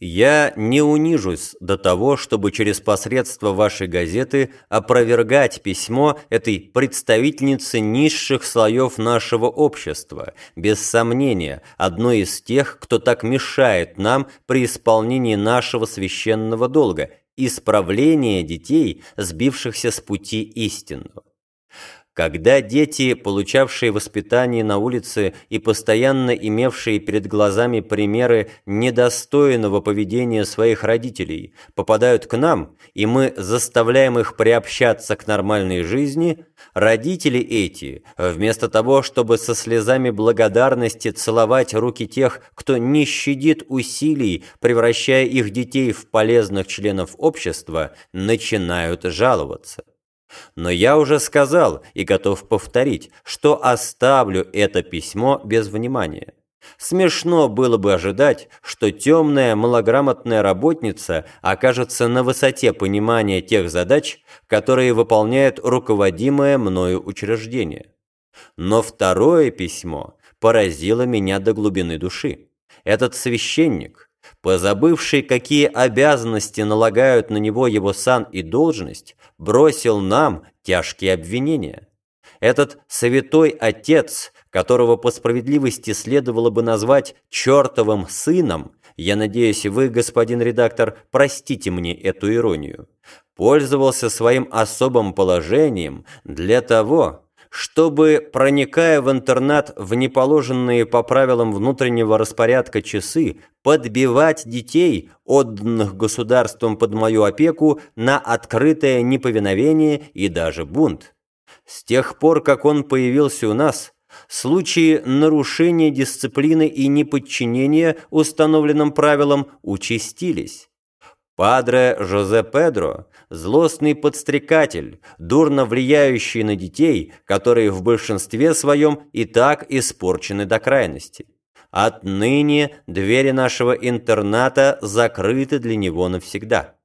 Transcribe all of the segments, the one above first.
Я не унижусь до того, чтобы через посредство вашей газеты опровергать письмо этой представительницы низших слоев нашего общества, без сомнения, одной из тех, кто так мешает нам при исполнении нашего священного долга – исправления детей, сбившихся с пути истинного. Когда дети, получавшие воспитание на улице и постоянно имевшие перед глазами примеры недостойного поведения своих родителей, попадают к нам, и мы заставляем их приобщаться к нормальной жизни, родители эти, вместо того, чтобы со слезами благодарности целовать руки тех, кто не щадит усилий, превращая их детей в полезных членов общества, начинают жаловаться. Но я уже сказал и готов повторить, что оставлю это письмо без внимания. Смешно было бы ожидать, что темная малограмотная работница окажется на высоте понимания тех задач, которые выполняет руководимое мною учреждение. Но второе письмо поразило меня до глубины души. Этот священник, позабывший, какие обязанности налагают на него его сан и должность, бросил нам тяжкие обвинения. Этот святой отец, которого по справедливости следовало бы назвать чертовым сыном, я надеюсь, вы, господин редактор, простите мне эту иронию, пользовался своим особым положением для того, чтобы, проникая в интернат в неположенные по правилам внутреннего распорядка часы, подбивать детей, отданных государством под мою опеку, на открытое неповиновение и даже бунт. С тех пор, как он появился у нас, случаи нарушения дисциплины и неподчинения установленным правилам участились. Падре Жозе Педро – злостный подстрекатель, дурно влияющий на детей, которые в большинстве своем и так испорчены до крайности. Отныне двери нашего интерната закрыты для него навсегда.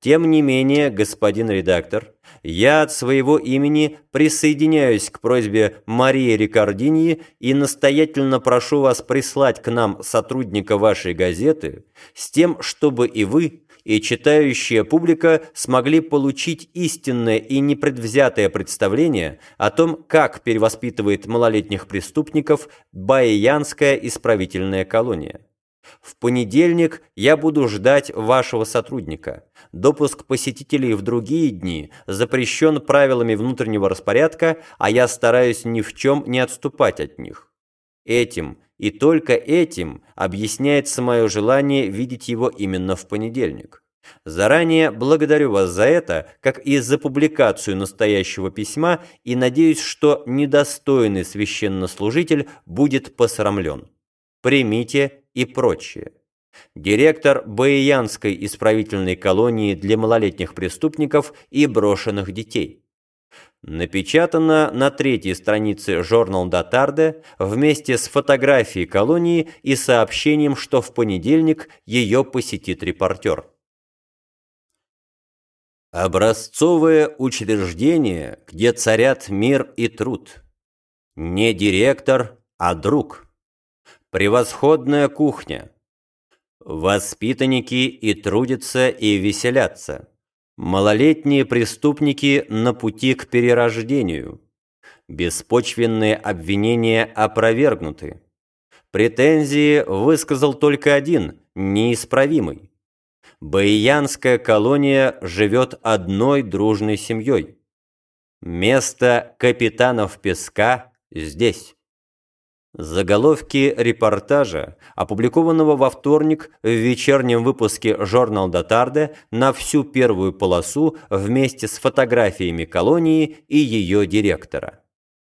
Тем не менее, господин редактор, я от своего имени присоединяюсь к просьбе Марии Рикардиньи и настоятельно прошу вас прислать к нам сотрудника вашей газеты с тем, чтобы и вы, и читающая публика смогли получить истинное и непредвзятое представление о том, как перевоспитывает малолетних преступников Баиянская исправительная колония. В понедельник я буду ждать вашего сотрудника. Допуск посетителей в другие дни запрещен правилами внутреннего распорядка, а я стараюсь ни в чем не отступать от них. Этим и только этим объясняется мое желание видеть его именно в понедельник. Заранее благодарю вас за это, как и за публикацию настоящего письма, и надеюсь, что недостойный священнослужитель будет посрамлен. Примите и прочее. Директор Баиянской исправительной колонии для малолетних преступников и брошенных детей. Напечатано на третьей странице журнал Датарде вместе с фотографией колонии и сообщением, что в понедельник ее посетит репортер. Образцовое учреждение, где царят мир и труд. Не директор, а друг. Превосходная кухня. Воспитанники и трудятся, и веселятся. Малолетние преступники на пути к перерождению. Беспочвенные обвинения опровергнуты. Претензии высказал только один, неисправимый. Баиянская колония живет одной дружной семьей. Место капитанов песка здесь. Заголовки репортажа, опубликованного во вторник в вечернем выпуске «Журнал Датарде» на всю первую полосу вместе с фотографиями колонии и ее директора.